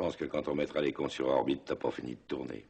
Je pense que quand on mettra les cons sur orbite, t'as pas fini de tourner.